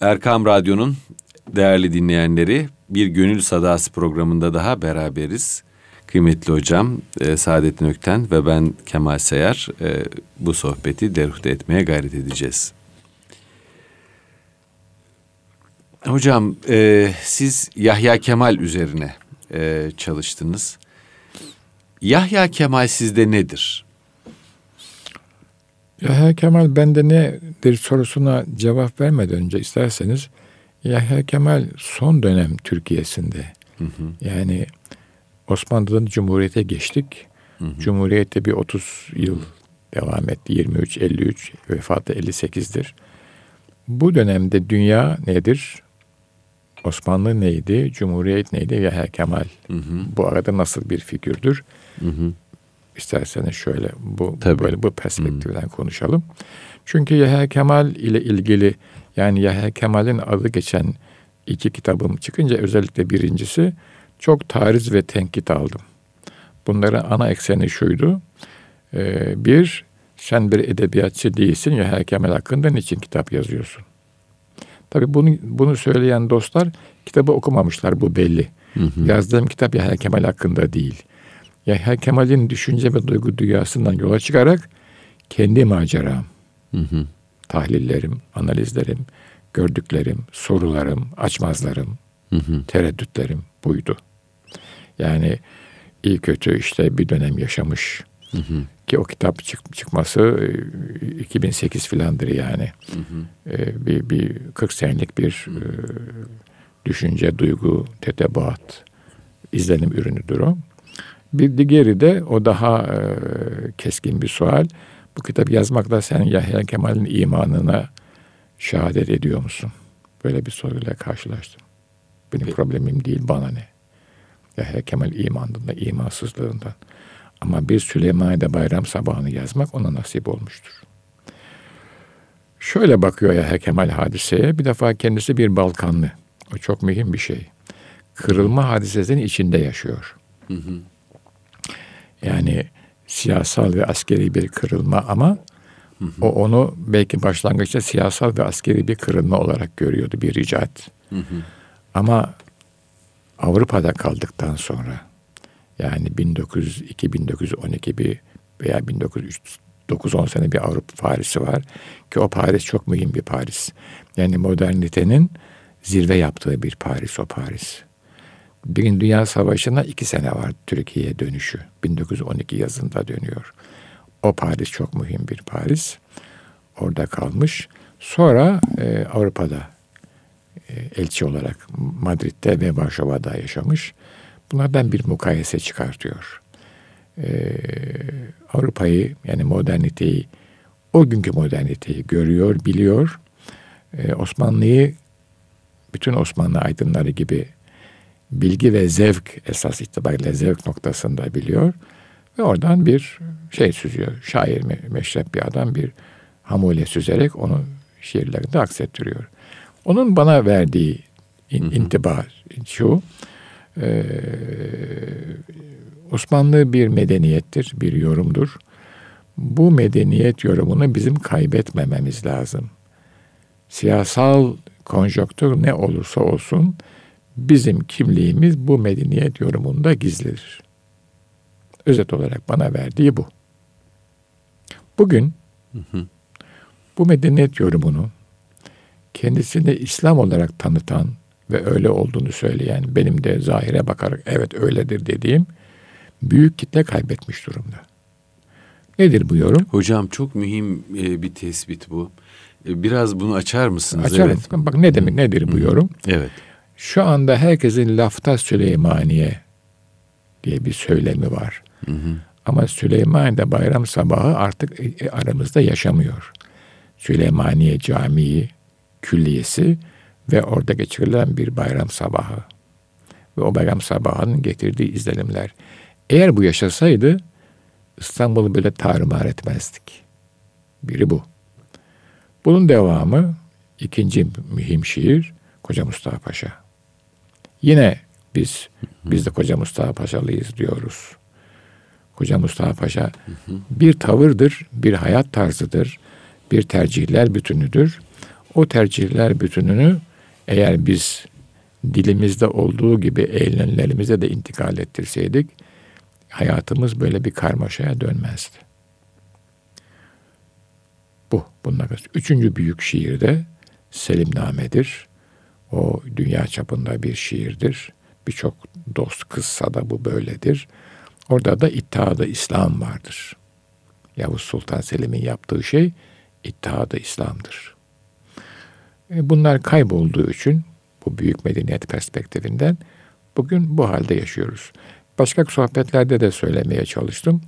Erkam Radyo'nun değerli dinleyenleri bir Gönül Sadası programında daha beraberiz. Kıymetli hocam e, Saadettin Ökten ve ben Kemal Seyar e, bu sohbeti deruhte etmeye gayret edeceğiz. Hocam e, siz Yahya Kemal üzerine e, çalıştınız. Yahya Kemal sizde nedir? Yahya Kemal bende nedir sorusuna cevap vermeden önce isterseniz Yahya Kemal son dönem Türkiye'sinde hı hı. yani Osmanlı'dan Cumhuriyet'e geçtik. Hı hı. Cumhuriyet'te bir 30 yıl devam etti. 23, 53, vefatı 58'dir. Bu dönemde dünya nedir? Osmanlı neydi? Cumhuriyet neydi? Yahya Kemal. Hı hı. Bu arada nasıl bir figürdür? Hı hı. İsterseniz şöyle bu Tabii. böyle bu perspektiften hı. konuşalım. Çünkü Yahya Kemal ile ilgili yani Yahya Kemal'in adı geçen iki kitabım çıkınca özellikle birincisi çok tariz ve tenkit aldım. Bunların ana ekseni şuydu. Ee, bir, sen bir edebiyatçı değilsin Yahya Kemal hakkında niçin kitap yazıyorsun? Tabii bunu, bunu söyleyen dostlar kitabı okumamışlar bu belli. Hı hı. Yazdığım kitap Yahya Kemal hakkında değil. Yahya Kemal'in düşünce ve duygu dünyasından yola çıkarak kendi maceram, hı hı. tahlillerim, analizlerim, gördüklerim, sorularım, açmazlarım, hı hı. tereddütlerim buydu. Yani iyi kötü işte bir dönem yaşamış. Hı hı. Ki o kitap çık, çıkması 2008 e, filandır yani. Hı hı. Ee, bir, bir 40 senelik bir e, düşünce, duygu, tetebaat, izlenim ürünüdür o. Bir diğeri de o daha e, keskin bir sual. Bu kitap yazmakla sen Yahya Kemal'in imanına şehadet ediyor musun? Böyle bir soruyla karşılaştım. Benim problemim değil bana ne? Yahya Kemal imandığında, imansızlığından. Ama bir Süleymaniye bayram sabahını yazmak ona nasip olmuştur. Şöyle bakıyor Yahya Kemal hadiseye. Bir defa kendisi bir Balkanlı. O çok mühim bir şey. Kırılma hadisesinin içinde yaşıyor. Hı hı. Yani siyasal ve askeri bir kırılma ama hı hı. o onu belki başlangıçta siyasal ve askeri bir kırılma olarak görüyordu bir icat. Hı hı. Ama Avrupa'da kaldıktan sonra yani 1902 1912 bir veya 1909 10 sene bir Avrupa Paris'i var ki o Paris çok mühim bir Paris. Yani modernitenin zirve yaptığı bir Paris o Paris. Birinci Dünya Savaşı'na iki sene var Türkiye'ye dönüşü. 1912 yazında dönüyor. O Paris çok mühim bir Paris. Orada kalmış. Sonra e, Avrupa'da e, elçi olarak Madrid'de ve Varşova'da yaşamış. Bunlardan bir mukayese çıkartıyor. Ee, Avrupa'yı yani moderniteyi, o günkü moderniteyi görüyor, biliyor. Ee, Osmanlı'yı bütün Osmanlı aydınları gibi bilgi ve zevk esas itibariyle zevk noktasında biliyor. Ve oradan bir şey süzüyor. Şair, meşrep bir adam bir hamule süzerek onu şiirlerinde aksettiriyor. Onun bana verdiği in, hı hı. intiba şu, e, Osmanlı bir medeniyettir, bir yorumdur. Bu medeniyet yorumunu bizim kaybetmememiz lazım. Siyasal konjonktür ne olursa olsun bizim kimliğimiz bu medeniyet yorumunda gizlidir. Özet olarak bana verdiği bu. Bugün hı hı. bu medeniyet yorumunu kendisini İslam olarak tanıtan ve öyle olduğunu söyleyen, benim de zahire bakarak evet öyledir dediğim büyük kitle kaybetmiş durumda. Nedir bu yorum? Hocam çok mühim e, bir tespit bu. E, biraz bunu açar mısınız? Açarım. Evet. Bak ne demek nedir bu yorum? Evet. Şu anda herkesin lafta Süleymaniye diye bir söylemi var. Hı hı. Ama Süleymaniye'de bayram sabahı artık e, aramızda yaşamıyor. Süleymaniye Camii külliyesi ve orada geçirilen bir bayram sabahı ve o bayram sabahının getirdiği izlenimler. Eğer bu yaşasaydı İstanbul'u böyle tarumar etmezdik. Biri bu. Bunun devamı ikinci mühim şiir Koca Mustafa Paşa. Yine biz biz de Koca Mustafa Paşalıyız diyoruz. Koca Mustafa Paşa bir tavırdır, bir hayat tarzıdır, bir tercihler bütünüdür O tercihler bütününü eğer biz dilimizde olduğu gibi eylemlerimize de intikal ettirseydik hayatımız böyle bir karmaşaya dönmezdi. Bu bunlar. Üçüncü büyük şiir de Selimname'dir. O dünya çapında bir şiirdir. Birçok dost kızsa da bu böyledir. Orada da İttihadı İslam vardır. Yavuz Sultan Selim'in yaptığı şey İttihadı İslam'dır. E, bunlar kaybolduğu için bu büyük medeniyet perspektifinden bugün bu halde yaşıyoruz. Başka sohbetlerde de söylemeye çalıştım.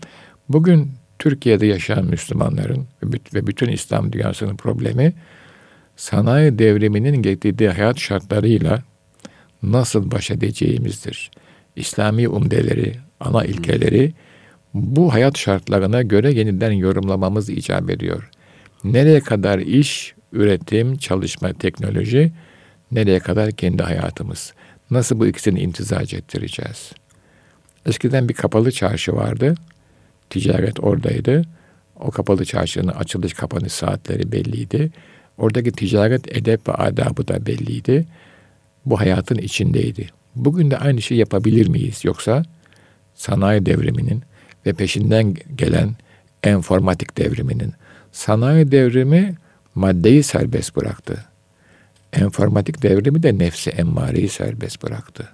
Bugün Türkiye'de yaşayan Müslümanların ve bütün İslam dünyasının problemi sanayi devriminin getirdiği hayat şartlarıyla nasıl baş edeceğimizdir. İslami umdeleri, ana ilkeleri bu hayat şartlarına göre yeniden yorumlamamız icap ediyor. Nereye kadar iş, üretim, çalışma, teknoloji, nereye kadar kendi hayatımız? Nasıl bu ikisini imtizac ettireceğiz? Eskiden bir kapalı çarşı vardı. Ticaret oradaydı. O kapalı çarşının açılış kapanış saatleri belliydi. Oradaki ticaret edep ve adabı da belliydi. Bu hayatın içindeydi. Bugün de aynı şeyi yapabilir miyiz? Yoksa sanayi devriminin ve peşinden gelen enformatik devriminin sanayi devrimi maddeyi serbest bıraktı. Enformatik devrimi de nefsi emmareyi serbest bıraktı.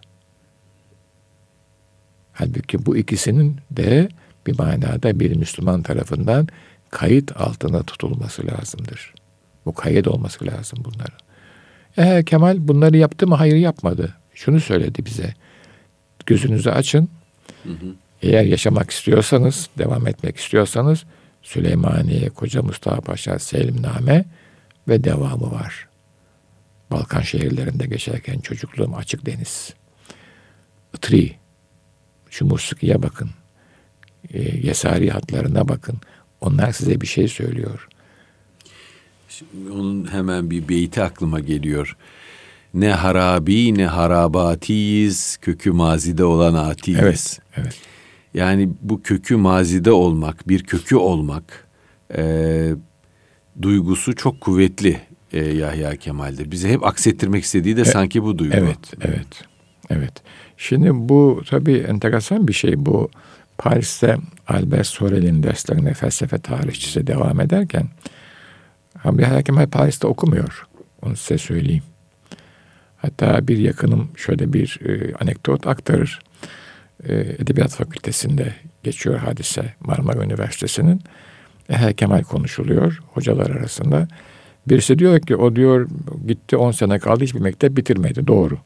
Halbuki bu ikisinin de bir manada bir Müslüman tarafından kayıt altına tutulması lazımdır. Bu kayıt olması lazım bunların. Eğer Kemal bunları yaptı mı? Hayır yapmadı. Şunu söyledi bize. Gözünüzü açın. Hı hı. Eğer yaşamak istiyorsanız, devam etmek istiyorsanız Süleymaniye, Koca Mustafa Paşa, Selimname ve devamı var. Balkan şehirlerinde geçerken çocukluğum açık deniz. Itri, şu Musiki'ye bakın. E, Yesari hatlarına bakın. Onlar size bir şey söylüyor. Şimdi onun hemen bir beyti aklıma geliyor. Ne harabi ne harabatiyiz, kökü mazide olan atiyiz. Evet, evet. Yani bu kökü mazide olmak, bir kökü olmak e, duygusu çok kuvvetli e, Yahya Kemal'de. Bize hep aksettirmek istediği de e, sanki bu duygu. Evet, evet, evet. Şimdi bu tabii enteresan bir şey. Bu Paris'te Albert Sorel'in derslerine felsefe tarihçisi devam ederken Yahya Kemal Paris'te okumuyor. Onu size söyleyeyim. Hatta bir yakınım şöyle bir e, anekdot aktarır. E, Edebiyat Fakültesi'nde geçiyor hadise Marmara Üniversitesi'nin. Yahya Kemal konuşuluyor hocalar arasında. Birisi diyor ki o diyor gitti 10 sene kaldı hiçbir mektep bitirmedi. Doğru.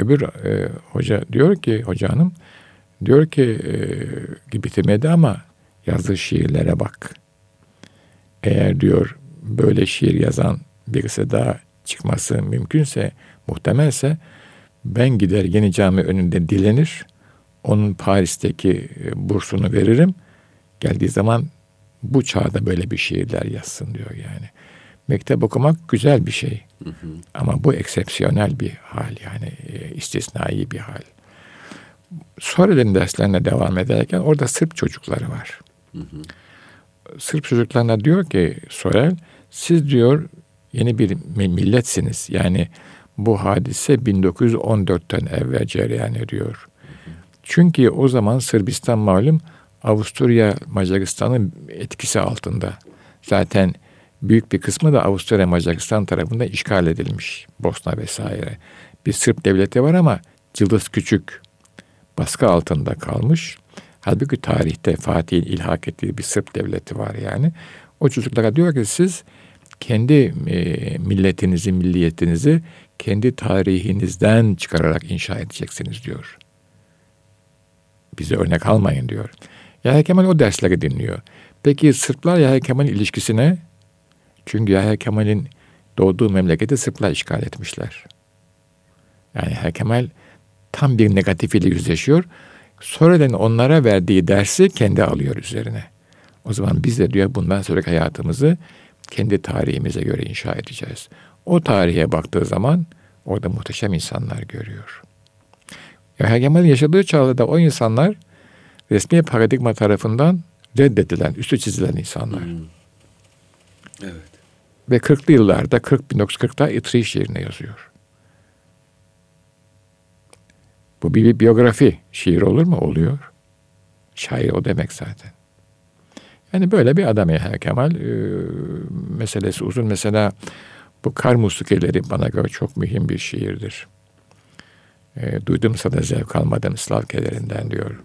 Öbür e, hoca diyor ki hoca hanım diyor ki e, bitirmedi ama yazdığı şiirlere bak. Eğer diyor böyle şiir yazan birisi daha çıkması mümkünse, muhtemelse ben gider yeni cami önünde dilenir. Onun Paris'teki e, bursunu veririm. Geldiği zaman bu çağda böyle bir şiirler yazsın diyor yani. Mektep okumak güzel bir şey. Hı hı. Ama bu eksepsiyonel bir hal yani e, istisnai bir hal. Sonradan derslerine devam ederken orada Sırp çocukları var. Hı hı. Sırp çocuklarına diyor ki Sorel siz diyor yeni bir milletsiniz. Yani bu hadise 1914'ten evvel cereyan ediyor. Çünkü o zaman Sırbistan malum Avusturya Macaristan'ın etkisi altında. Zaten büyük bir kısmı da Avusturya Macaristan tarafından işgal edilmiş. Bosna vesaire. Bir Sırp devleti var ama cılız küçük. Baskı altında kalmış. Halbuki tarihte Fatih'in ilhak ettiği bir Sırp devleti var yani. O çocuklara diyor ki siz kendi e, milletinizi, milliyetinizi kendi tarihinizden çıkararak inşa edeceksiniz diyor. Bize örnek almayın diyor. Yahya Kemal o dersleri dinliyor. Peki Sırplar Yahya Kemal ilişkisine? Çünkü Yahya Kemal'in doğduğu memleketi Sırplar işgal etmişler. Yani Yahya Kemal tam bir negatif ile yüzleşiyor. Sonradan onlara verdiği dersi kendi alıyor üzerine. O zaman biz de diyor bundan sonraki hayatımızı kendi tarihimize göre inşa edeceğiz. O tarihe baktığı zaman orada muhteşem insanlar görüyor. Yahya Kemal'in yaşadığı çağda o insanlar resmi paradigma tarafından reddedilen, üstü çizilen insanlar. Hmm. Evet. Ve 40'lı yıllarda 40 1940'da İtri şiirine yazıyor. Bu bir, biyografi şiir olur mu? Oluyor. Şair o demek zaten. Yani böyle bir adam Yahya Kemal. E, meselesi uzun. Mesela bu kar musikeleri bana göre çok mühim bir şiirdir. E, duydumsa da zevk almadım Slav kederinden diyor.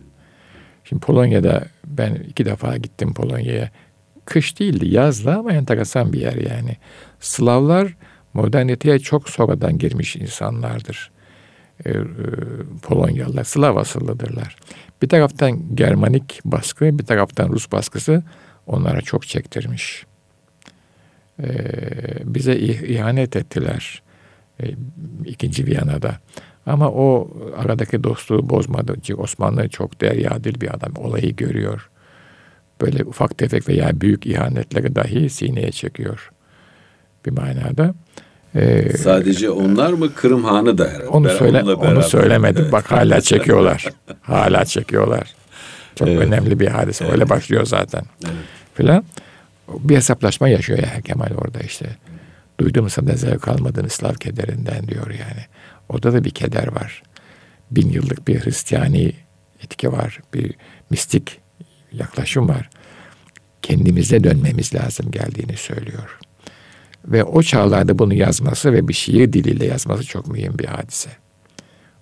Şimdi Polonya'da ben iki defa gittim Polonya'ya. Kış değildi yazdı ama enteresan bir yer yani. Slavlar moderniteye çok sonradan girmiş insanlardır. E, e, Polonyalılar Slav asıllıdırlar. Bir taraftan Germanik baskı, bir taraftan Rus baskısı onlara çok çektirmiş. E, bize ihanet ettiler ikinci Viyana'da. Ama o aradaki dostluğu bozmadı. Osmanlı çok deryadil bir adam. Olayı görüyor. Böyle ufak tefek veya büyük ihanetleri dahi sineye çekiyor. Bir manada. Ee, Sadece onlar mı Kırım Hanı da herhalde. Onu, söyle, onu söylemedim. Bak hala çekiyorlar. hala çekiyorlar. Çok evet. önemli bir hadise. Evet. Öyle başlıyor zaten. Evet. Filan. Bir hesaplaşma yaşıyor ya Kemal orada işte. Duydum sana zevk almadın Slav kederinden diyor yani. Orada da bir keder var. Bin yıllık bir Hristiyani etki var. Bir mistik yaklaşım var. Kendimize dönmemiz lazım geldiğini söylüyor. Ve o çağlarda bunu yazması ve bir şiir diliyle yazması çok mühim bir hadise.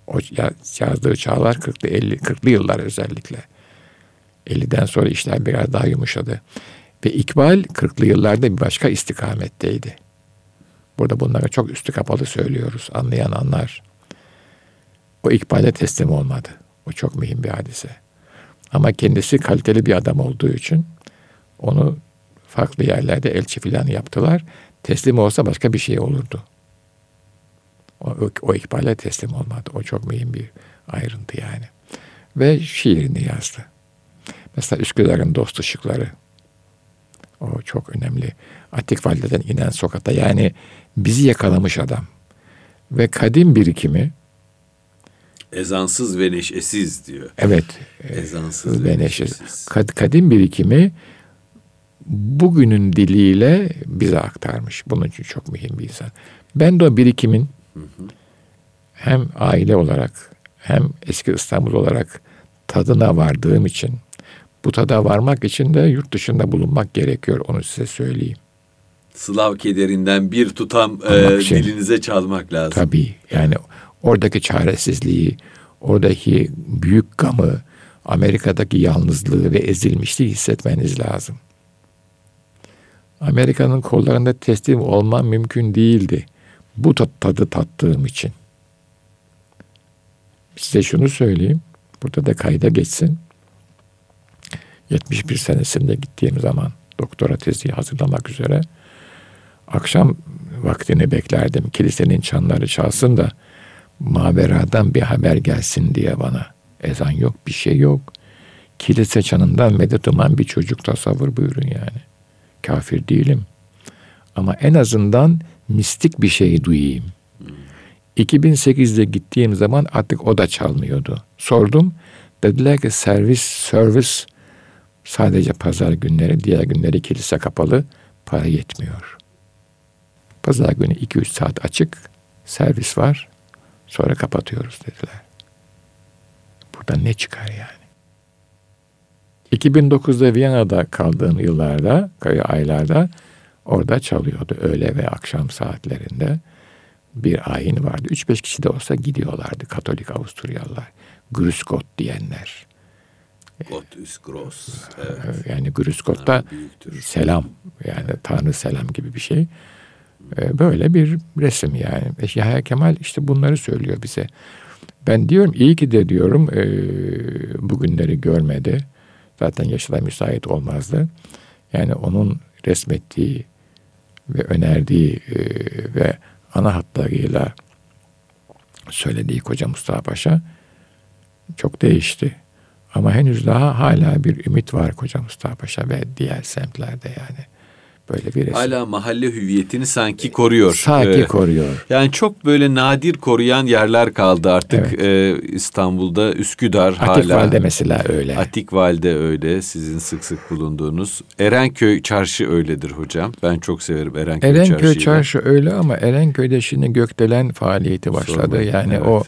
O yazdığı çağlar 40'lı 50 40'lı yıllar özellikle. 50'den sonra işler biraz daha yumuşadı. Ve İkbal 40'lı yıllarda bir başka istikametteydi. Burada bunlara çok üstü kapalı söylüyoruz. Anlayan anlar. O ikbale teslim olmadı. O çok mühim bir hadise. Ama kendisi kaliteli bir adam olduğu için onu farklı yerlerde elçi filan yaptılar. Teslim olsa başka bir şey olurdu. O, o, o ikbale teslim olmadı. O çok mühim bir ayrıntı yani. Ve şiirini yazdı. Mesela Üsküdar'ın dost ışıkları. O çok önemli. Atik Valide'den inen sokakta yani bizi yakalamış adam. Ve kadim birikimi Ezansız ve neşesiz diyor. Evet. Ezansız ve neşesiz. Kad, kadim birikimi bugünün diliyle bize aktarmış. Bunun için çok mühim bir insan. Ben de o birikimin hem aile olarak hem eski İstanbul olarak tadına vardığım için bu tada varmak için de yurt dışında bulunmak gerekiyor. Onu size söyleyeyim. Slav kederinden bir tutam e, şey, dilinize çalmak lazım. Tabii yani oradaki çaresizliği, oradaki büyük gamı, Amerika'daki yalnızlığı ve ezilmişliği hissetmeniz lazım. Amerika'nın kollarında teslim olmam mümkün değildi. Bu tadı tattığım için. Size şunu söyleyeyim. Burada da kayda geçsin. 71 senesinde gittiğim zaman doktora tezi hazırlamak üzere akşam vaktini beklerdim. Kilisenin çanları çalsın da maveradan bir haber gelsin diye bana. Ezan yok, bir şey yok. Kilise çanından medet bir çocuk tasavvur buyurun yani. Kafir değilim. Ama en azından mistik bir şey duyayım. 2008'de gittiğim zaman artık o da çalmıyordu. Sordum. Dediler ki servis, servis sadece pazar günleri, diğer günleri kilise kapalı, para yetmiyor. Pazar günü 2-3 saat açık, servis var, sonra kapatıyoruz dediler. Buradan ne çıkar yani? 2009'da Viyana'da kaldığım yıllarda, aylarda orada çalıyordu öğle ve akşam saatlerinde. Bir ayin vardı. 3-5 kişi de olsa gidiyorlardı Katolik Avusturyalılar. Grüskot diyenler. Gott ist groß. Evet. Yani Grüskot'ta selam yani Tanrı selam gibi bir şey. Ee, böyle bir resim yani. Yahya Kemal işte bunları söylüyor bize. Ben diyorum iyi ki de diyorum e, bugünleri görmedi. Zaten yaşı da müsait olmazdı. Yani onun resmettiği ve önerdiği e, ve ana hatlarıyla söylediği Koca Mustafa Paşa çok değişti. Ama henüz daha hala bir ümit var Koca Mustafa Paşa ve diğer semtlerde yani. Böyle bir resim. Hala mahalle hüviyetini sanki koruyor. Sanki ee, koruyor. Yani çok böyle nadir koruyan yerler kaldı artık evet. ee, İstanbul'da. Üsküdar Atik hala. Atikval'de mesela öyle. Atikval'de öyle sizin sık sık bulunduğunuz. Erenköy Çarşı öyledir hocam. Ben çok severim Erenköy, Erenköy Çarşı'yı. Erenköy Çarşı öyle ama Erenköy'de şimdi gökdelen faaliyeti başladı. Sormayın. Yani evet. o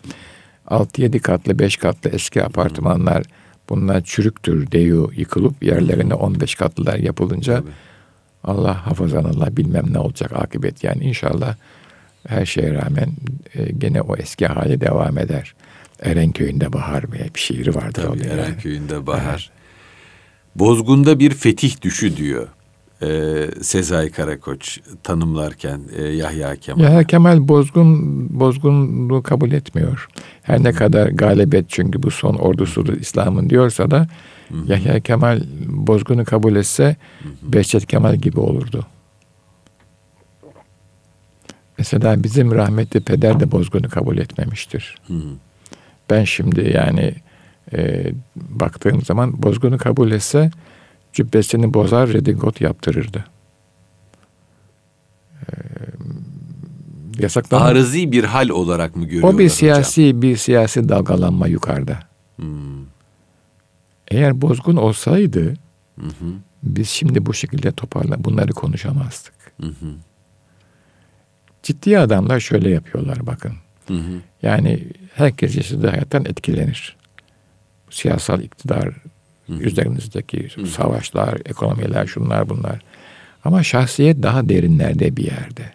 6-7 katlı 5 katlı eski apartmanlar... Hmm Bunlar çürüktür deyu yıkılıp yerlerine 15 katlılar yapılınca Tabii. Allah hafızan Allah bilmem ne olacak akıbet. Yani inşallah her şeye rağmen e, gene o eski hali devam eder. Erenköy'ünde bahar veya bir şiiri vardır. Tabii Erenköy'ünde yani. bahar. Bozgunda bir fetih düşü diyor e, Sezai Karakoç tanımlarken e, Yahya Kemal. Yahya Kemal bozgun bozgunluğu kabul etmiyor. Her ne kadar galibiyet çünkü bu son ordusudur İslam'ın diyorsa da Hı-hı. Yahya Kemal bozgunu kabul etse Hı-hı. Behçet Kemal gibi olurdu. Mesela bizim rahmetli peder de bozgunu kabul etmemiştir. Hı-hı. Ben şimdi yani e, baktığım zaman bozgunu kabul etse cübbesini bozar, redingot yaptırırdı. Ee, yasaklama. Arızi bir hal olarak mı görüyorlar O bir siyasi hocam? bir siyasi dalgalanma yukarıda. Hmm. Eğer bozgun olsaydı hı hı. biz şimdi bu şekilde toparla bunları konuşamazdık. Hı hı. Ciddi adamlar şöyle yapıyorlar bakın. Hı hı. Yani herkes yaşadığı hayattan etkilenir. Siyasal iktidar Hı-hı. Üzerinizdeki savaşlar, ekonomiler, şunlar bunlar. Ama şahsiyet daha derinlerde bir yerde.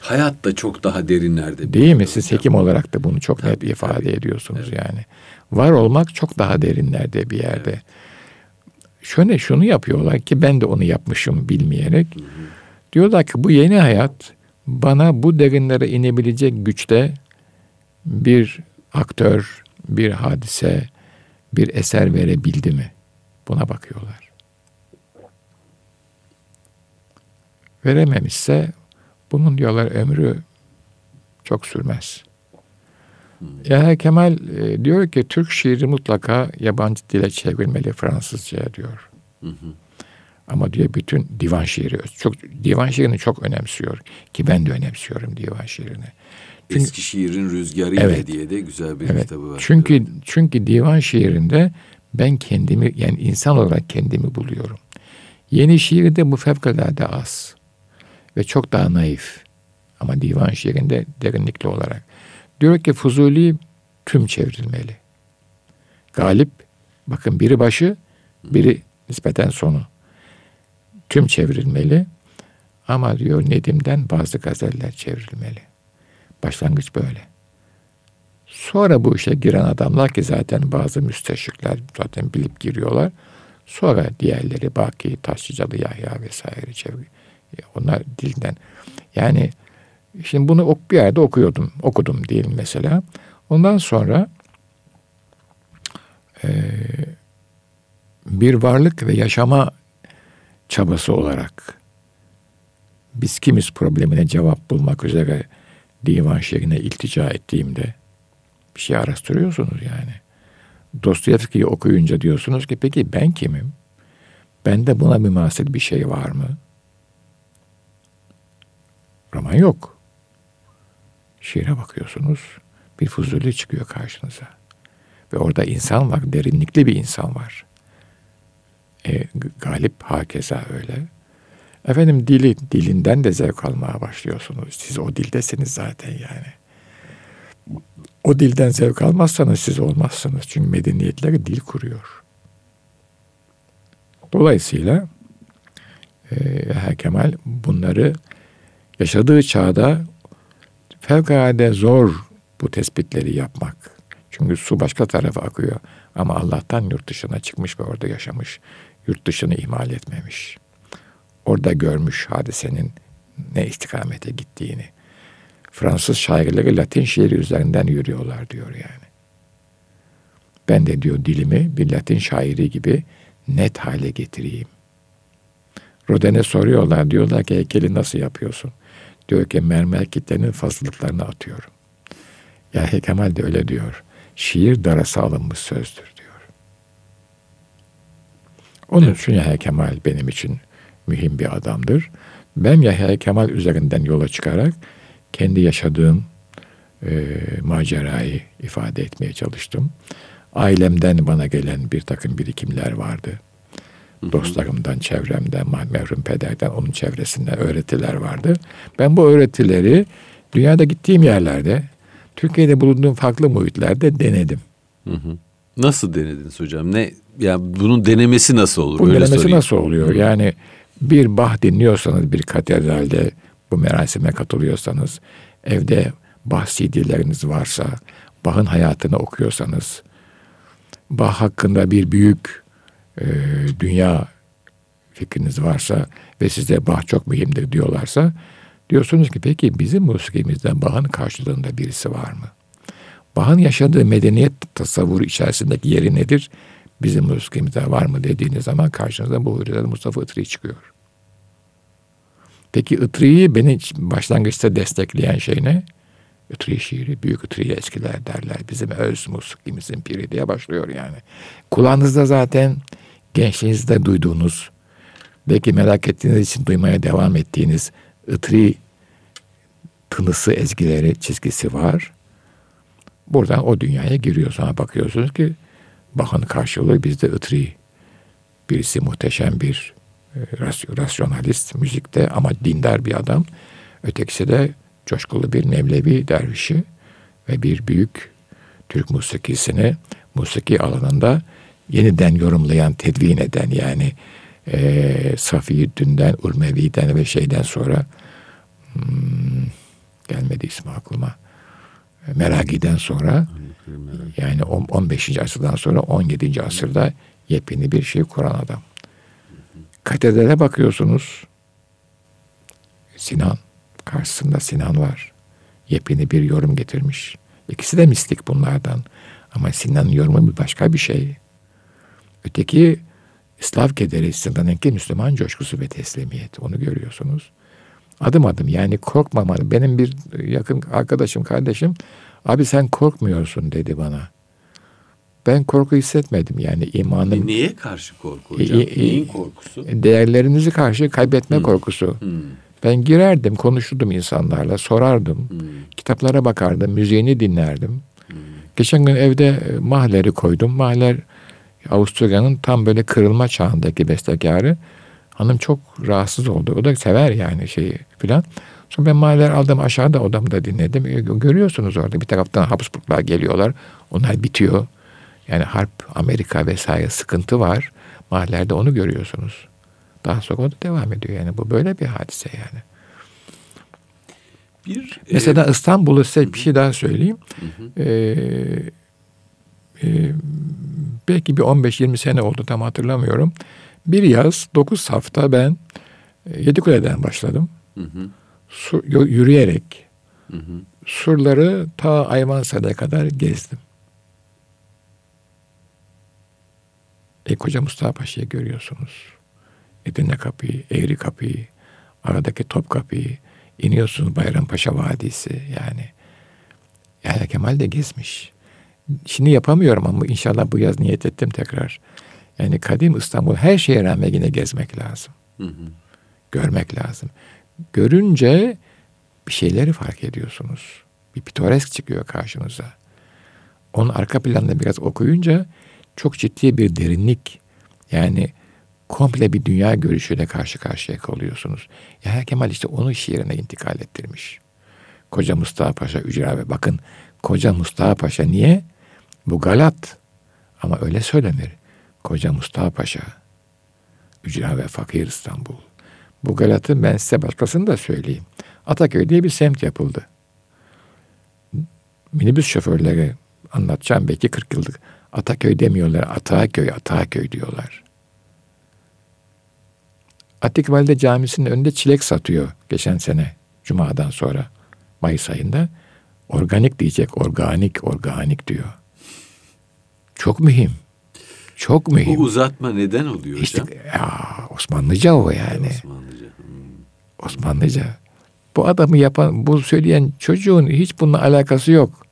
Hayat da çok daha derinlerde. Değil mi? Siz hekim olarak da bunu çok tabii, net ifade tabii. ediyorsunuz evet. yani. Var olmak çok daha derinlerde bir yerde. Evet. Şöyle şunu yapıyorlar ki ben de onu yapmışım bilmeyerek. Hı hı. Diyorlar ki bu yeni hayat bana bu derinlere inebilecek güçte bir aktör, bir hadise, bir eser verebildi mi? Buna bakıyorlar. Verememişse bunun diyorlar ömrü çok sürmez. Yahya Kemal e, diyor ki Türk şiiri mutlaka yabancı dile çevrilmeli Fransızcaya diyor. Hı hı. Ama diyor bütün divan şiiri çok divan şiirini çok önemsiyor ki ben de önemsiyorum divan şiirini. Çünkü, Eski şiirin rüzgarı evet, diye de güzel bir evet, kitabı var. Çünkü çünkü divan şiirinde ben kendimi yani insan olarak kendimi buluyorum. Yeni şiirde bu fevkalade az ve çok daha naif. Ama divan şiirinde derinlikli olarak. Diyor ki Fuzuli tüm çevrilmeli. Galip, bakın biri başı, biri nispeten sonu. Tüm çevrilmeli. Ama diyor Nedim'den bazı gazeller çevrilmeli. Başlangıç böyle. Sonra bu işe giren adamlar ki zaten bazı müsteşrikler zaten bilip giriyorlar. Sonra diğerleri Baki, Taşlıcalı Yahya vesaire çeviri. Onlar dilden. Yani şimdi bunu bir yerde okuyordum. Okudum diyelim mesela. Ondan sonra e, bir varlık ve yaşama çabası olarak biz kimiz problemine cevap bulmak üzere divan şehrine iltica ettiğimde bir şey araştırıyorsunuz yani. Dostoyevski'yi okuyunca diyorsunuz ki peki ben kimim? Bende buna mümasil bir şey var mı? Roman yok. Şiire bakıyorsunuz. Bir fuzuli çıkıyor karşınıza. Ve orada insan var. Derinlikli bir insan var. E, Galip hakeza öyle. Efendim dili, dilinden de zevk almaya başlıyorsunuz. Siz o dildesiniz zaten yani. O dilden zevk almazsanız siz olmazsınız. Çünkü medeniyetleri dil kuruyor. Dolayısıyla e, Kemal bunları yaşadığı çağda fevkalade zor bu tespitleri yapmak. Çünkü su başka tarafa akıyor. Ama Allah'tan yurt dışına çıkmış ve orada yaşamış. Yurt dışını ihmal etmemiş orada görmüş hadisenin ne istikamete gittiğini. Fransız şairleri Latin şiiri üzerinden yürüyorlar diyor yani. Ben de diyor dilimi bir Latin şairi gibi net hale getireyim. Rodin'e soruyorlar diyorlar ki heykeli nasıl yapıyorsun? Diyor ki mermer kitlenin fazlalıklarını atıyorum. Ya Kemal de öyle diyor. Şiir darası alınmış sözdür diyor. Onun evet. için ya Kemal benim için mühim bir adamdır. Ben Yahya Kemal üzerinden yola çıkarak kendi yaşadığım e, macerayı ifade etmeye çalıştım. Ailemden bana gelen bir takım birikimler vardı. Dostlarımdan, çevremden, merhum pederden, onun çevresinden öğretiler vardı. Ben bu öğretileri dünyada gittiğim yerlerde, Türkiye'de bulunduğum farklı muhitlerde denedim. Hı hı. Nasıl denediniz hocam? Ne yani bunun denemesi nasıl olur? Bunun Öyle denemesi sorayım. nasıl oluyor? Yani bir bah dinliyorsanız bir katedralde bu merasime katılıyorsanız, evde bah CD'leriniz varsa, Bach'ın hayatını okuyorsanız, Bach hakkında bir büyük e, dünya fikriniz varsa ve size Bach çok mühimdir diyorlarsa, diyorsunuz ki peki bizim musikimizden Bach'ın karşılığında birisi var mı? Bach'ın yaşadığı medeniyet tasavvuru içerisindeki yeri nedir? Bizim musikimizde var mı dediğiniz zaman karşınıza bu hürriyet Mustafa Itri çıkıyor. Peki Itri'yi beni başlangıçta destekleyen şey ne? Itri şiiri, büyük Itri'ye eskiler derler. Bizim öz musikimizin piri diye başlıyor yani. Kulağınızda zaten gençliğinizde duyduğunuz, belki merak ettiğiniz için duymaya devam ettiğiniz Itri tınısı, ezgileri, çizgisi var. Buradan o dünyaya giriyor. Sonra bakıyorsunuz ki bakın karşılığı bizde Itri. Birisi muhteşem bir e, rasyonalist müzikte ama dindar bir adam. Ötekisi de coşkulu bir Mevlevi dervişi ve bir büyük Türk musikisini musiki alanında yeniden yorumlayan, tedvin eden yani e, Safiyyüddin'den, Urmevi'den ve şeyden sonra hmm, gelmedi ismi aklıma. Meragi'den sonra yani 15. asırdan sonra 17. asırda yepyeni bir şey kuran adam. Katedrale bakıyorsunuz. Sinan. Karşısında Sinan var. Yepyeni bir yorum getirmiş. İkisi de mistik bunlardan. Ama Sinan'ın yorumu bir başka bir şey. Öteki İslav kederi Sinan'ınki Müslüman coşkusu ve teslimiyet. Onu görüyorsunuz. Adım adım yani korkmamalı. Benim bir yakın arkadaşım, kardeşim abi sen korkmuyorsun dedi bana. Ben korku hissetmedim yani imanım. E niye karşı korku hocam? E, e, Neyin korkusu? Değerlerinizi karşı kaybetme hmm. korkusu. Hmm. Ben girerdim, konuşurdum insanlarla, sorardım. Hmm. Kitaplara bakardım, müziğini dinlerdim. Hmm. Geçen gün evde e, Mahler'i koydum. Mahler Avusturya'nın tam böyle kırılma çağındaki bestekarı. Hanım çok rahatsız oldu. O da sever yani şeyi filan. Sonra ben Mahler aldım aşağıda odamda dinledim. E, görüyorsunuz orada bir taraftan Habsburglar geliyorlar. Onlar bitiyor. Yani harp, Amerika vesaire sıkıntı var. Mahallerde onu görüyorsunuz. Daha sonra o da devam ediyor yani. Bu böyle bir hadise yani. Bir, Mesela e, İstanbul'u size bir şey daha söyleyeyim. Hı hı. Ee, e, belki bir 15-20 sene oldu tam hatırlamıyorum. Bir yaz 9 hafta ben e, Yedikule'den başladım. Hı hı. Sur, yürüyerek hı hı. surları ta Ayvansa'da kadar gezdim. E, Koca Mustafa Paşa'yı görüyorsunuz. Edirne Kapı'yı, Eğri Kapı'yı, aradaki Top Kapı'yı, iniyorsunuz Bayrampaşa Vadisi yani. Yahya Kemal de gezmiş. Şimdi yapamıyorum ama inşallah bu yaz niyet ettim tekrar. Yani kadim İstanbul her şeye rağmen yine gezmek lazım. Hı hı. Görmek lazım. Görünce bir şeyleri fark ediyorsunuz. Bir pitoresk çıkıyor karşınıza. Onun arka planını biraz okuyunca çok ciddi bir derinlik yani komple bir dünya görüşüyle karşı karşıya kalıyorsunuz. Yahya Kemal işte onu şiirine intikal ettirmiş. Koca Mustafa Paşa ücra ve bakın Koca Mustafa Paşa niye? Bu Galat. Ama öyle söylenir. Koca Mustafa Paşa. Ücra ve Fakir İstanbul. Bu Galat'ın ben size başkasını da söyleyeyim. Ataköy diye bir semt yapıldı. Minibüs şoförleri anlatacağım belki 40 yıllık Ataköy demiyorlar. Ataköy, Ataköy diyorlar. Atik Valide Camisi'nin önünde çilek satıyor geçen sene Cuma'dan sonra Mayıs ayında. Organik diyecek, organik, organik diyor. Çok mühim. Çok mühim. Bu uzatma neden oluyor işte, hocam? Ya, Osmanlıca o yani. Osmanlıca. Hmm. Osmanlıca. Bu adamı yapan, bu söyleyen çocuğun hiç bununla alakası yok.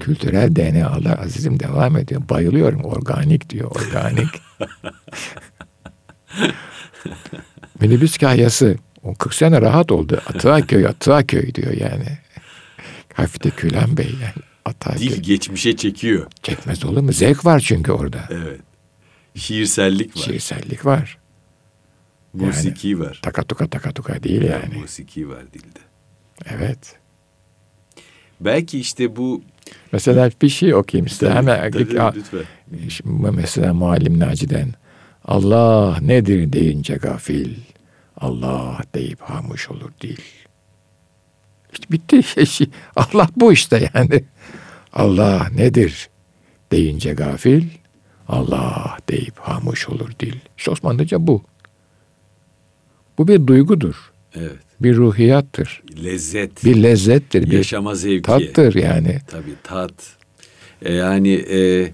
Kültürel DNA'lar azizim devam ediyor. Bayılıyorum. Organik diyor. Organik. minibüs kahyası. O 40 sene rahat oldu. Atıaköy, Atıaköy diyor yani. Hafif de Külen Bey yani. Atıaköy. Dil geçmişe çekiyor. Çekmez olur mu? Zevk var çünkü orada. Evet. Şiirsellik var. Şiirsellik var. Musiki var. Takatuka takatuka değil yani. Musiki var dilde. Evet. Belki işte bu Mesela bir şey okuyayım size. Tabii, Hemen tabii, Aa, lütfen. Şimdi mesela Muallim Naci'den Allah nedir deyince gafil Allah deyip hamuş olur dil. Bitti şey, şey. Allah bu işte yani. Allah nedir deyince gafil Allah deyip hamuş olur dil. İşte Osmanlıca bu. Bu bir duygudur. Evet. Bir ruhiyattır. Lezzet. Bir lezzettir. Bir yaşama zevki. tattır yani. Tabii tat. E, yani e,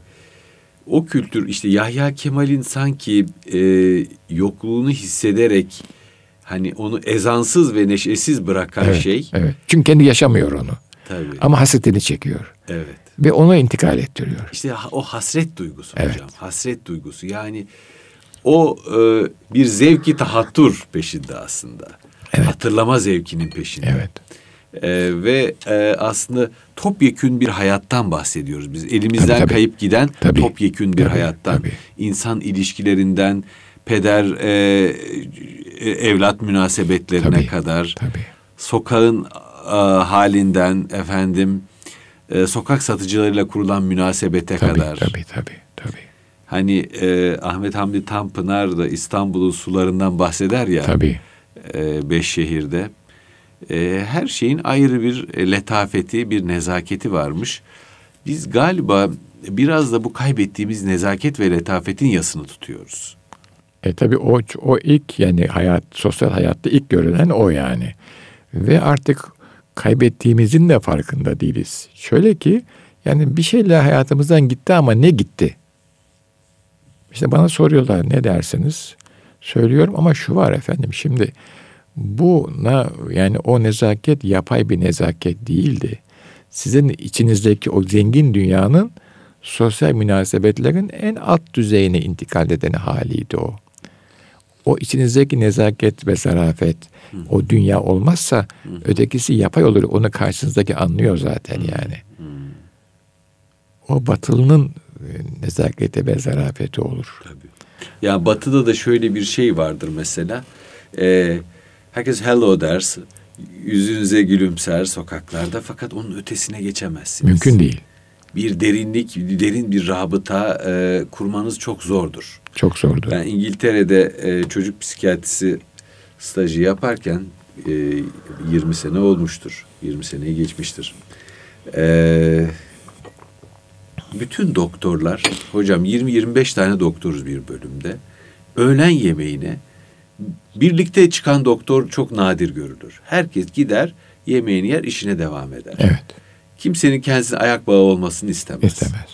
o kültür işte Yahya Kemal'in sanki e, yokluğunu hissederek hani onu ezansız ve neşesiz bırakan Evet, şey. evet. Çünkü kendi yaşamıyor onu. Tabii. Ama hasretini çekiyor. Evet. Ve onu intikal ettiriyor. İşte o hasret duygusu Evet. hocam. Hasret duygusu. Yani o e, bir zevki tahattür peşinde aslında. Evet. Hatırlama zevkinin peşinde. Evet. E, ve e, aslında topyekün bir hayattan bahsediyoruz biz. Elimizden Tabii, tabii. kayıp giden Tabii. topyekün bir Tabii, hayattan. tabii. insan ilişkilerinden, peder e, e, evlat münasebetlerine Tabii. kadar Tabii. sokağın e, halinden efendim e, sokak satıcılarıyla kurulan münasebete Tabii, kadar. tabii, tabii, tabii. Hani e, Ahmet Hamdi Tanpınar da İstanbul'un sularından bahseder ya. Tabii. e, beş şehirde. E, her şeyin ayrı bir e, letafeti, bir nezaketi varmış. Biz galiba biraz da bu kaybettiğimiz nezaket ve letafetin yasını tutuyoruz. E tabii o, o ilk yani hayat, sosyal hayatta ilk görülen o yani. Ve artık kaybettiğimizin de farkında değiliz. Şöyle ki yani bir şeyler hayatımızdan gitti ama ne gitti? İşte bana soruyorlar ne dersiniz? Söylüyorum ama şu var efendim şimdi buna yani o nezaket yapay bir nezaket değildi. Sizin içinizdeki o zengin dünyanın sosyal münasebetlerin en alt düzeyine intikal eden haliydi o. O içinizdeki nezaket ve zarafet, o dünya olmazsa ötekisi yapay olur. Onu karşınızdaki anlıyor zaten yani. O batılının e, nezaketi ve zarafeti olur. Tabii. Ya batıda da şöyle bir şey vardır mesela. E, herkes hello der, yüzünüze gülümser sokaklarda fakat onun ötesine geçemezsiniz. Mümkün değil. Bir derinlik, derin bir rabıta e, kurmanız çok zordur. Çok zordu. Ben İngiltere'de e, çocuk psikiyatrisi stajı yaparken e, 20 sene olmuştur. 20 seneyi geçmiştir. E, bütün doktorlar, hocam 20-25 tane doktoruz bir bölümde. Öğlen yemeğine birlikte çıkan doktor çok nadir görülür. Herkes gider, yemeğini yer, işine devam eder. Evet. Kimsenin kendisine ayak bağı olmasını istemez. istemez.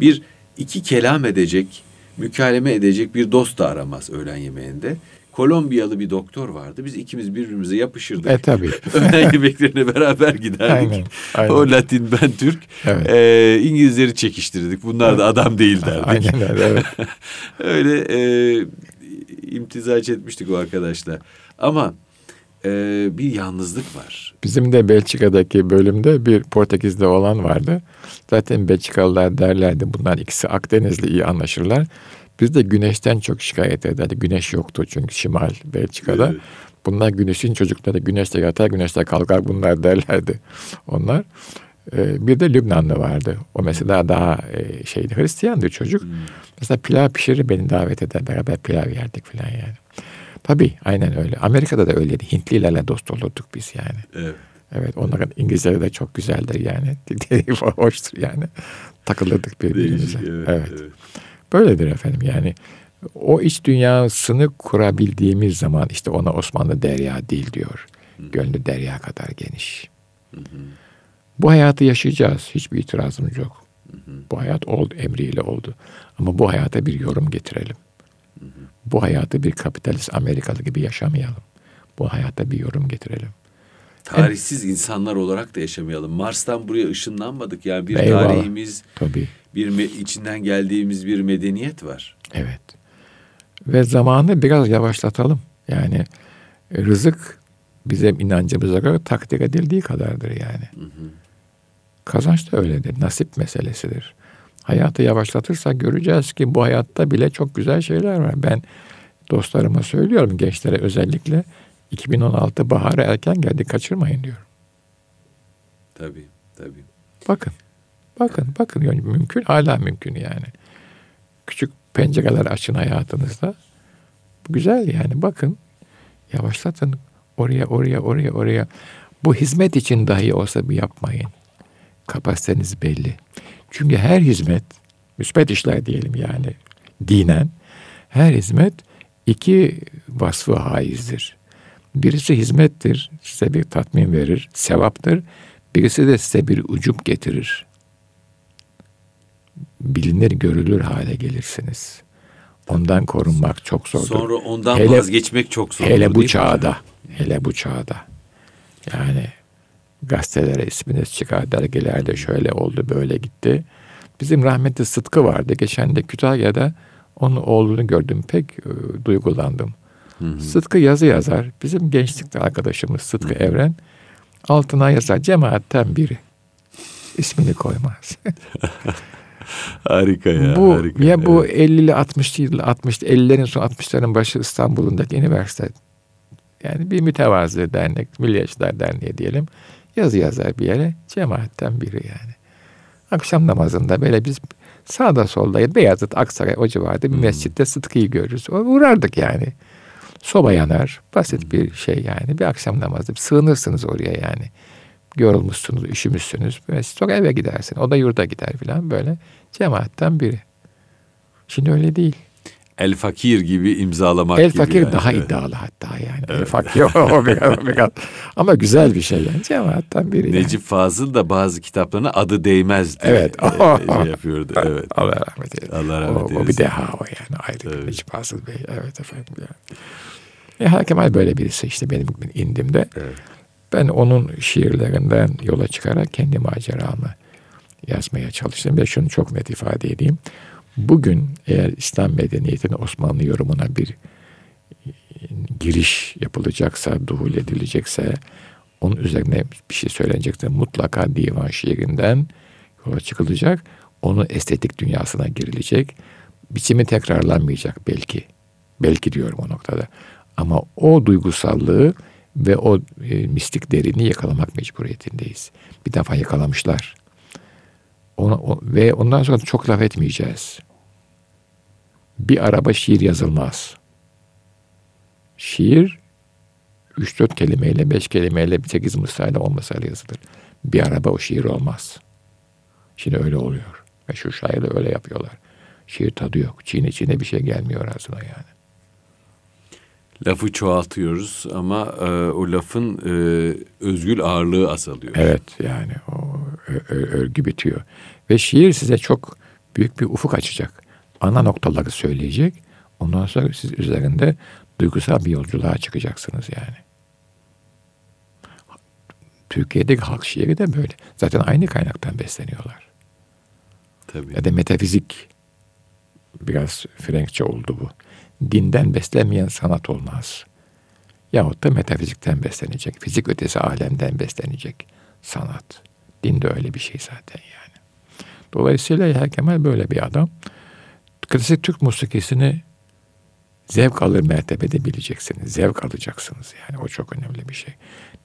Bir iki kelam edecek, mükaleme edecek bir dost da aramaz öğlen yemeğinde. Kolombiyalı bir doktor vardı. Biz ikimiz birbirimize yapışırdık. E tabii. öğlen yemeklerine beraber giderdik. Aynen, aynen. O Latin ben Türk. Evet. Ee, İngilizleri çekiştirdik. Bunlar da adam değil derdik. Aynen öyle. Evet. Öyle e, imtizaç etmiştik o arkadaşla. Ama e, bir yalnızlık var. Bizim de Belçika'daki bölümde bir Portekizli olan vardı. Zaten Belçikalılar derlerdi bunlar ikisi Akdenizli iyi anlaşırlar. Biz de güneşten çok şikayet ederdik. Güneş yoktu çünkü şimal Belçika'da. Evet. Bunlar güneşin çocukları güneşte yatar güneşte kalkar bunlar derlerdi. Onlar. Ee, bir de Lübnanlı vardı. O mesela daha e, şeydi Hristiyandı çocuk. Mesela pilav pişirir beni davet eder. Beraber pilav yerdik falan yani. Tabii aynen öyle. Amerika'da da öyleydi. Hintlilerle dost olurduk biz yani. Evet. Evet onların İngilizceleri de çok güzeldir yani. Hoştur yani. Takılırdık birbirimize. Evet, evet. evet. Böyledir efendim yani. O iç dünyasını kurabildiğimiz zaman işte ona Osmanlı derya değil diyor. Gönlü derya kadar geniş. Bu hayatı yaşayacağız. Hiçbir itirazımız yok. Bu hayat oldu, emriyle oldu. Ama bu hayata bir yorum getirelim. Bu hayatı bir kapitalist Amerikalı gibi yaşamayalım. Bu hayata bir yorum getirelim. Tarihsiz insanlar olarak da yaşamayalım. Mars'tan buraya ışınlanmadık. Yani bir Eyvallah. tarihimiz, Tabii. bir içinden geldiğimiz bir medeniyet var. Evet. Ve zamanı biraz yavaşlatalım. Yani rızık bize inancımıza göre takdir edildiği kadardır yani. Hı hı. Kazanç da öyledir. Nasip meselesidir. Hayatı yavaşlatırsak göreceğiz ki bu hayatta bile çok güzel şeyler var. Ben dostlarıma söylüyorum gençlere özellikle 2016 baharı erken geldi kaçırmayın diyorum. Tabii tabii. Bakın bakın bakın yani mümkün hala mümkün yani. Küçük pencereler açın hayatınızda. Güzel yani bakın yavaşlatın oraya oraya oraya oraya. Bu hizmet için dahi olsa bir yapmayın. Kapasiteniz belli. Çünkü her hizmet, müsbet işler diyelim yani dinen, her hizmet iki vasfı haizdir. Birisi hizmettir, size bir tatmin verir, sevaptır. Birisi de size bir ucup getirir. Bilinir, görülür hale gelirsiniz. Ondan korunmak çok zordur. Sonra ondan hele, vazgeçmek çok zor. Hele bu çağda, hele bu çağda. Yani gazetelere isminiz çıkar, dergilerde şöyle oldu, böyle gitti. Bizim rahmetli Sıtkı vardı. Geçen de Kütahya'da onun oğlunu gördüm. Pek e, duygulandım. Hı hı. Sıtkı yazı yazar. Bizim gençlikte arkadaşımız Sıtkı hı hı. Evren. Altına yazar cemaatten biri. İsmini koymaz. harika ya. Bu harika, ya evet. bu 50'li 60'lı yıl 60 50'lerin son 60'ların başı İstanbul'undaki üniversite yani bir mütevazı dernek, Milliyetçiler Derneği diyelim. Yazı yazar bir yere cemaatten biri yani. Akşam namazında böyle biz sağda solda Beyazıt, Aksaray o civarda bir hmm. mescitte Sıtkı'yı görürüz. Uğrardık yani. Soba yanar. Basit hmm. bir şey yani. Bir akşam namazı. Sığınırsınız oraya yani. Yorulmuşsunuz, üşümüşsünüz. Böyle sonra eve gidersin. O da yurda gider falan böyle. Cemaatten biri. Şimdi öyle değil. El Fakir gibi imzalamak El gibi. Fakir yani. daha iddialı hatta yani. Evet. El Fakir o biraz, o biraz. Ama güzel bir şey yani. Cemaatten biri Necip yani. Fazıl da bazı kitaplarına adı değmez diye evet. e, şey yapıyordu. Evet. Allah rahmet eylesin. Allah rahmet eylesin. O, o bir deha o yani ayrı evet. Necip Fazıl Bey. Evet efendim yani. E, Hakemal böyle birisi işte benim indimde. Evet. Ben onun şiirlerinden yola çıkarak kendi maceramı yazmaya çalıştım ve şunu çok net ifade edeyim. Bugün eğer İslam medeniyetinin Osmanlı yorumuna bir giriş yapılacaksa, duhul edilecekse, onun üzerine bir şey söylenecekse mutlaka divan şiirinden yola çıkılacak. Onun estetik dünyasına girilecek. Biçimi tekrarlanmayacak belki. Belki diyorum o noktada. Ama o duygusallığı ve o e, mistik derinliği yakalamak mecburiyetindeyiz. Bir defa yakalamışlar. Ona, o, ve ondan sonra çok laf etmeyeceğiz. Bir araba şiir yazılmaz. Şiir 3-4 kelimeyle, 5 kelimeyle, 8 mısrayla, 10 mısrayla yazılır. Bir araba o şiir olmaz. Şimdi öyle oluyor. Ve şu şairler öyle yapıyorlar. Şiir tadı yok. Çiğne çiğne bir şey gelmiyor ağzına yani. Lafı çoğaltıyoruz ama e, o lafın e, özgül ağırlığı azalıyor. Evet yani o örgü bitiyor. Ve şiir size çok büyük bir ufuk açacak. Ana noktaları söyleyecek. Ondan sonra siz üzerinde duygusal bir yolculuğa çıkacaksınız yani. Türkiye'deki halk şiiri de böyle. Zaten aynı kaynaktan besleniyorlar. Tabii. Ya da metafizik biraz Frenkçe oldu bu. Dinden beslenmeyen sanat olmaz. Yahut da metafizikten beslenecek. Fizik ötesi alemden beslenecek sanat. Din de öyle bir şey zaten yani. Dolayısıyla Yahya Kemal böyle bir adam. Klasik Türk musikisini zevk alır mertebede bileceksiniz. Zevk alacaksınız yani o çok önemli bir şey.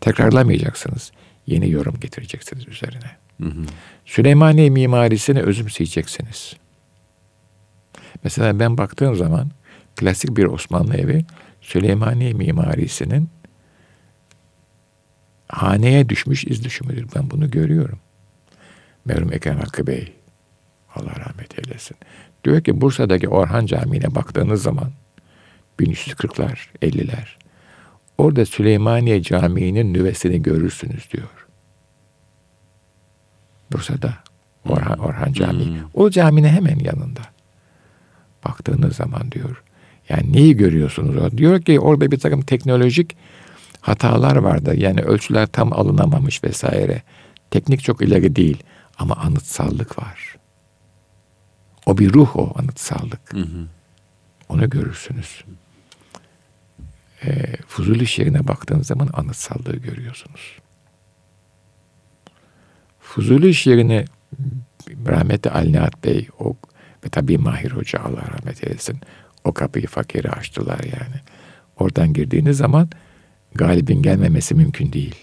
Tekrarlamayacaksınız. Yeni yorum getireceksiniz üzerine. Hı hı. Süleymaniye mimarisini özümseyeceksiniz. Mesela ben baktığım zaman klasik bir Osmanlı evi Süleymaniye mimarisinin haneye düşmüş iz düşümüdür. Ben bunu görüyorum. Merhum Ekrem Hakkı Bey, Allah rahmet eylesin. Diyor ki Bursa'daki Orhan Camii'ne baktığınız zaman 1340'lar, 50'ler orada Süleymaniye Camii'nin nüvesini görürsünüz diyor. Bursa'da Orhan, Orhan Camii. Hmm. O caminin hemen yanında. Baktığınız zaman diyor. Yani neyi görüyorsunuz? Diyor ki orada bir takım teknolojik hatalar vardı. Yani ölçüler tam alınamamış vesaire. Teknik çok ileri değil ama anıtsallık var. O bir ruh o anıtsallık. Hı hı. Onu görürsünüz. e, Fuzuli şiirine baktığınız zaman anıtsallığı görüyorsunuz. Fuzuli şiirini rahmetli Ali Nihat Bey o, ve tabii Mahir Hoca Allah rahmet eylesin o kapıyı fakiri açtılar yani. Oradan girdiğiniz zaman galibin gelmemesi mümkün değil.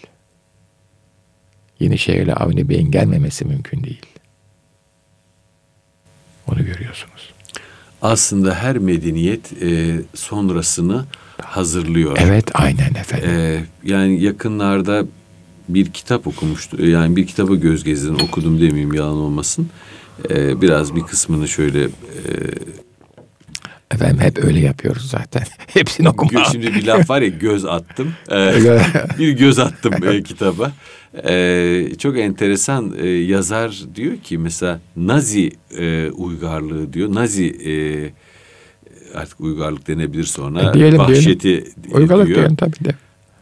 Yenişehir'le Avni Bey'in gelmemesi mümkün değil. Onu görüyorsunuz. Aslında her medeniyet e, sonrasını hazırlıyor. Evet aynen efendim. E, yani yakınlarda bir kitap okumuştu. Yani bir kitabı göz gezdim okudum demeyeyim yalan olmasın. E, biraz bir kısmını şöyle e, Efendim hep öyle yapıyoruz zaten. Hepsini okuma. Şimdi bir laf var ya göz attım. Ee, bir göz attım e, kitaba. Ee, çok enteresan e, yazar diyor ki mesela Nazi e, uygarlığı diyor. Nazi e, artık uygarlık denebilir sonra. E, diyelim, vahşeti diyelim. Uygarlık diyor. diyelim tabii de.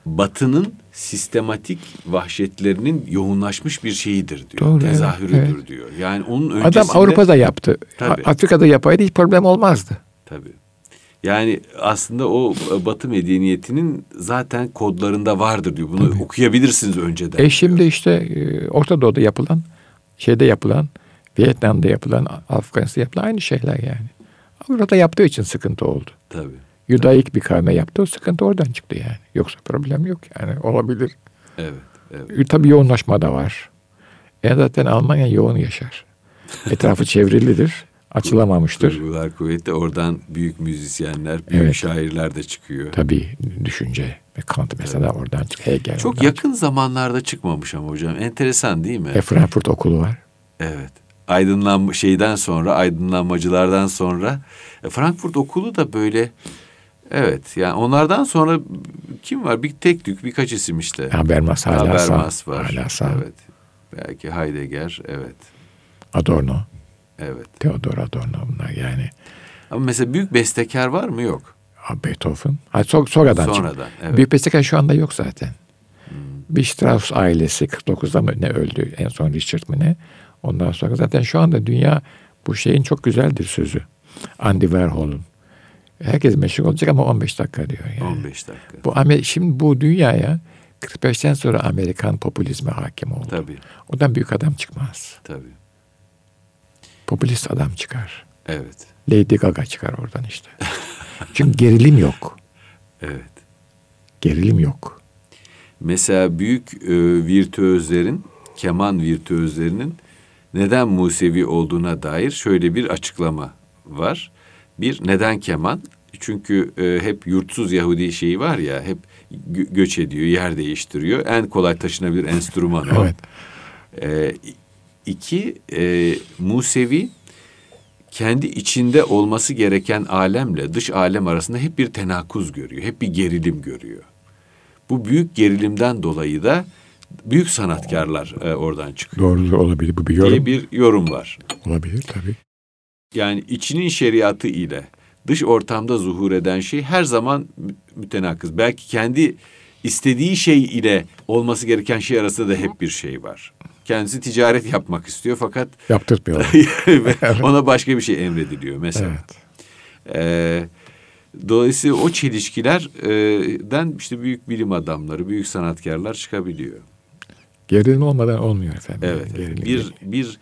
Batının sistematik vahşetlerinin yoğunlaşmış bir şeyidir diyor. Doğru, Tezahürüdür evet. diyor. Yani onun öncesinde... Adam Avrupa'da yaptı. Tabii. Afrika'da yapaydı hiç problem olmazdı. Tabii. Yani aslında o Batı medeniyetinin zaten kodlarında vardır diyor. Bunu Tabii. okuyabilirsiniz önceden. E şimdi diyor. işte e, Orta Doğu'da yapılan, şeyde yapılan, Vietnam'da yapılan, Afganistan'da yapılan aynı şeyler yani. Avrupa'da yaptığı için sıkıntı oldu. Tabii. Yudaik Tabii. bir kavme yaptı, o sıkıntı oradan çıktı yani. Yoksa problem yok yani, olabilir. Evet, evet. Tabii yoğunlaşma da var. E zaten Almanya yoğun yaşar. Etrafı çevrilidir açılamamıştır. Duygular kuvvetli. Oradan büyük müzisyenler, büyük evet. şairler de çıkıyor. Tabii düşünce ve Kant mesela evet. oradan çıkıyor. Hegel Çok yakın çıkıyor. zamanlarda çıkmamış ama hocam. Enteresan değil mi? E, Frankfurt okulu var. Evet. Aydınlanma şeyden sonra, aydınlanmacılardan sonra e, Frankfurt okulu da böyle Evet yani onlardan sonra kim var? Bir tek tük birkaç isim işte. Habermas hala Habermas var. Hala. Evet. Belki Heidegger evet. Adorno. Evet. Theodor Adorno bunlar yani. Ama mesela büyük bestekar var mı? Yok. Beethoven. Ha, so sonradan, sonradan evet. Büyük bestekar şu anda yok zaten. Hmm. Bir Strauss ailesi 49'da mı ne öldü? En son Richard mı ne? Ondan sonra zaten şu anda dünya bu şeyin çok güzeldir sözü. Andy Warhol'un. Herkes meşhur olacak ama 15 dakika diyor yani. 15 dakika. Bu şimdi bu dünyaya 45'ten sonra Amerikan popülizme hakim oldu. Tabii. Odan büyük adam çıkmaz. Tabii popülist adam çıkar. Evet. Lady Gaga çıkar oradan işte. Çünkü gerilim yok. Evet. Gerilim yok. Mesela büyük e, virtüözlerin, keman virtüözlerinin neden Musevi olduğuna dair şöyle bir açıklama var. Bir, neden keman? Çünkü e, hep yurtsuz Yahudi şeyi var ya, hep gö- göç ediyor, yer değiştiriyor. En kolay taşınabilir enstrüman o. evet. E, İki, e, Musevi kendi içinde olması gereken alemle dış alem arasında hep bir tenakuz görüyor. Hep bir gerilim görüyor. Bu büyük gerilimden dolayı da büyük sanatkarlar e, oradan çıkıyor. Doğru olabilir bu bir yorum. Diye bir yorum var. Olabilir tabii. Yani içinin şeriatı ile dış ortamda zuhur eden şey her zaman mütenakız. Belki kendi istediği şey ile olması gereken şey arasında da hep bir şey var. Kendisi ticaret yapmak istiyor fakat yaptırmıyor. ona başka bir şey emrediliyor mesela. Evet. Ee, dolayısıyla o çelişkilerden işte büyük bilim adamları, büyük sanatkarlar çıkabiliyor. Gerilim olmadan olmuyor efendim. Evet. Gerilim bir bir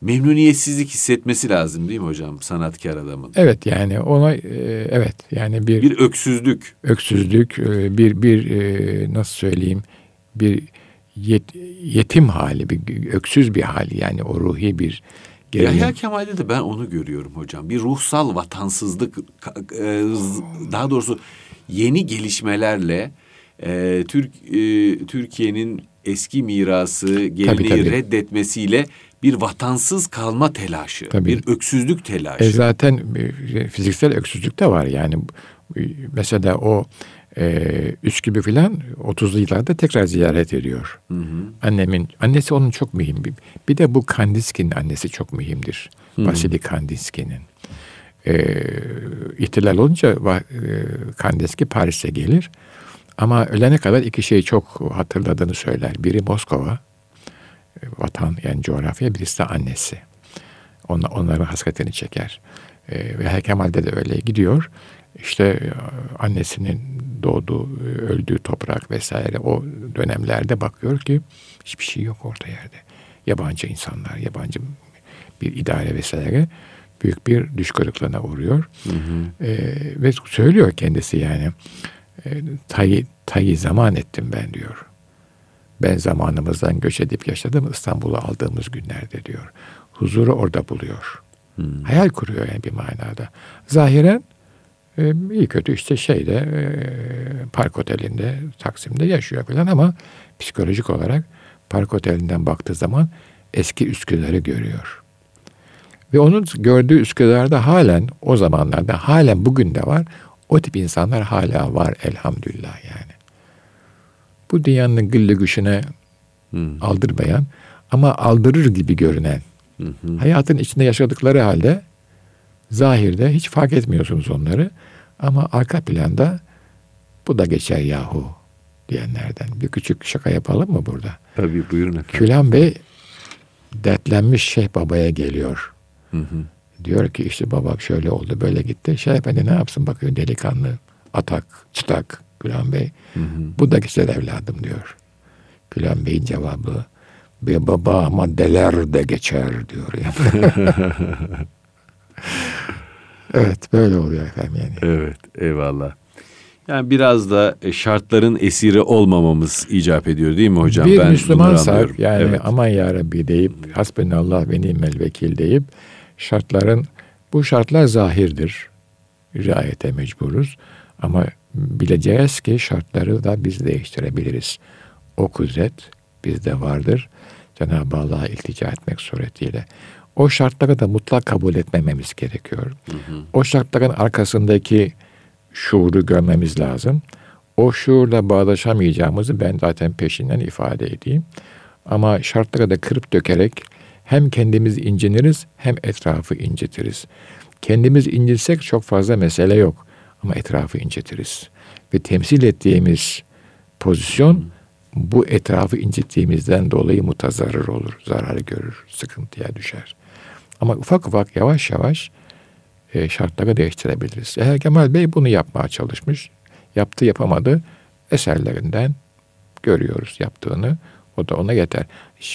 memnuniyetsizlik hissetmesi lazım değil mi hocam sanatkar adamın? Evet yani ona e, evet yani bir bir öksüzlük. Öksüzlük e, bir bir e, nasıl söyleyeyim bir yet, yetim hali, bir öksüz bir hali yani o ruhi bir gerilim. Yahya Kemal'de de ben onu görüyorum hocam. Bir ruhsal vatansızlık, e, daha doğrusu yeni gelişmelerle e, Türk e, Türkiye'nin eski mirası, geleneği tabii, tabii. reddetmesiyle bir vatansız kalma telaşı, tabii. bir öksüzlük telaşı. E zaten fiziksel öksüzlük de var yani. Mesela o e, gibi filan 30'lu yıllarda tekrar ziyaret ediyor. Hı hı. Annemin annesi onun çok mühim. Bir, bir de bu Kandinsky'nin annesi çok mühimdir. Hı Vasily Kandinsky'nin. E, ihtilal olunca e, Kandinsky Paris'e gelir. Ama ölene kadar iki şeyi çok hatırladığını söyler. Biri Moskova, e, vatan yani coğrafya, birisi de annesi. Onlar, onların hasretini çeker. E, ve Kemal'de de öyle gidiyor işte e, annesinin doğduğu, öldüğü toprak vesaire o dönemlerde bakıyor ki hiçbir şey yok orta yerde. Yabancı insanlar, yabancı bir idare vesaire büyük bir düş kırıklığına uğruyor. Hı hı. E, ve söylüyor kendisi yani e, tayı, tayı zaman ettim ben diyor. Ben zamanımızdan göç edip yaşadım İstanbul'u aldığımız günlerde diyor. Huzuru orada buluyor. Hmm. Hayal kuruyor yani bir manada. Zahiren e, iyi kötü işte şeyde e, park otelinde Taksim'de yaşıyor falan ama psikolojik olarak park otelinden baktığı zaman eski Üsküdar'ı görüyor. Ve onun gördüğü Üsküdar'da halen o zamanlarda halen bugün de var. O tip insanlar hala var elhamdülillah yani. Bu dünyanın gülle güçüne hmm. aldırmayan ama aldırır gibi görünen hı hayatın içinde yaşadıkları halde zahirde hiç fark etmiyorsunuz onları ama arka planda bu da geçer yahu diyenlerden bir küçük şaka yapalım mı burada? Tabii buyurun efendim. Külan Bey dertlenmiş Şeyh Baba'ya geliyor. Hı hı. Diyor ki işte babak şöyle oldu böyle gitti. Şeyh Efendi ne yapsın bakıyor delikanlı atak çıtak Gülen Bey. Hı hı. Bu da güzel evladım diyor. Gülen Bey'in cevabı bir baba maddeler de geçer diyor yani. evet böyle oluyor efendim yani. Evet eyvallah. Yani biraz da e, şartların esiri olmamamız icap ediyor değil mi hocam? Bir ben Müslümansak yani evet. aman ya Rabbi deyip hasbinallah ve nimel vekil deyip şartların bu şartlar zahirdir. Riayete mecburuz. Ama bileceğiz ki şartları da biz değiştirebiliriz. O kudret bizde vardır. Cenab-ı Allah'a iltica etmek suretiyle. O şartları da mutlak kabul etmememiz gerekiyor. Hı hı. O şartların arkasındaki şuuru görmemiz lazım. O şuurla bağdaşamayacağımızı ben zaten peşinden ifade edeyim. Ama şartları da kırıp dökerek hem kendimiz inciniriz hem etrafı incitiriz. Kendimiz incitsek çok fazla mesele yok ama etrafı incitiriz. Ve temsil ettiğimiz pozisyon bu etrafı incittiğimizden dolayı mutazarır olur, zararı görür, sıkıntıya düşer. Ama ufak ufak yavaş yavaş e, şartları değiştirebiliriz. Eğer Kemal Bey bunu yapmaya çalışmış, yaptı yapamadı eserlerinden görüyoruz yaptığını. O da ona yeter.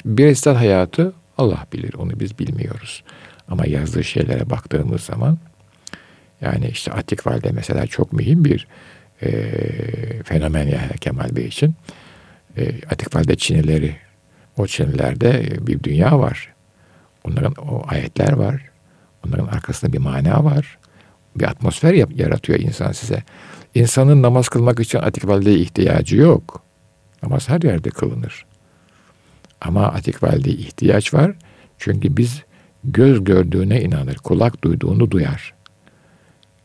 Bir insan hayatı Allah bilir, onu biz bilmiyoruz. Ama yazdığı şeylere baktığımız zaman yani işte Atik Valide mesela çok mühim bir e, fenomen ya Kemal Bey için. E, Atik Valide Çinileri, o Çinilerde bir dünya var. Onların o ayetler var. Onların arkasında bir mana var. Bir atmosfer yaratıyor insan size. İnsanın namaz kılmak için Atik Valide'ye ihtiyacı yok. Namaz her yerde kılınır. Ama Atik Valide'ye ihtiyaç var. Çünkü biz göz gördüğüne inanır, kulak duyduğunu duyar.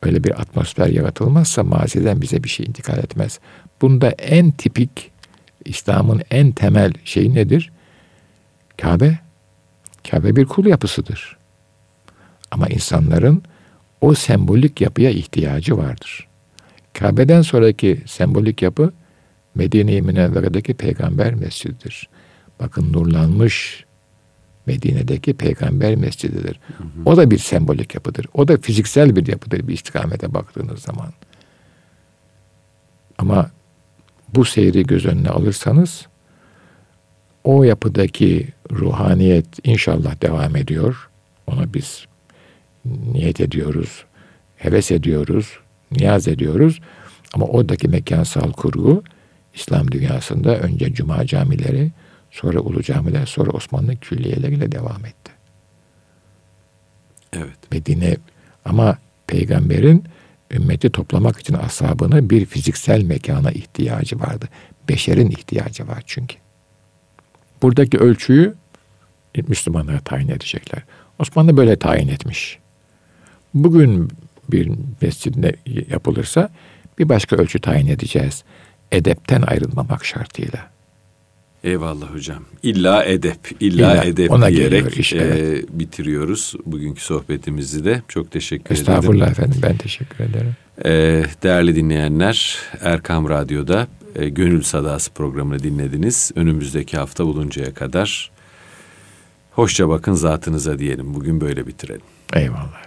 Öyle bir atmosfer yaratılmazsa maziden bize bir şey intikal etmez. Bunda en tipik İslam'ın en temel şeyi nedir? Kabe. Kabe bir kul yapısıdır. Ama insanların o sembolik yapıya ihtiyacı vardır. Kabe'den sonraki sembolik yapı Medine-i Münevvere'deki peygamber mescididir. Bakın nurlanmış Medine'deki peygamber mescididir. Hı hı. O da bir sembolik yapıdır. O da fiziksel bir yapıdır bir istikamete baktığınız zaman. Ama bu seyri göz önüne alırsanız o yapıdaki ruhaniyet inşallah devam ediyor. Ona biz niyet ediyoruz, heves ediyoruz, niyaz ediyoruz. Ama oradaki mekansal kurgu İslam dünyasında önce cuma camileri, sonra Ulu Camiler, sonra Osmanlı külliyeleriyle devam etti. Evet. Medine ama peygamberin ümmeti toplamak için ashabını bir fiziksel mekana ihtiyacı vardı. Beşerin ihtiyacı var çünkü. Buradaki ölçüyü Müslümanlara tayin edecekler. Osmanlı böyle tayin etmiş. Bugün bir mescidinde yapılırsa bir başka ölçü tayin edeceğiz. Edepten ayrılmamak şartıyla. Eyvallah hocam. İlla edep, illa, illa edep ona diyerek iş, evet. e, bitiriyoruz bugünkü sohbetimizi de. Çok teşekkür Estağfurullah ederim. Estağfurullah efendim ben teşekkür ederim. E, değerli dinleyenler Erkam Radyo'da e, Gönül Sadası programını dinlediniz. Önümüzdeki hafta buluncaya kadar hoşça bakın zatınıza diyelim. Bugün böyle bitirelim. Eyvallah.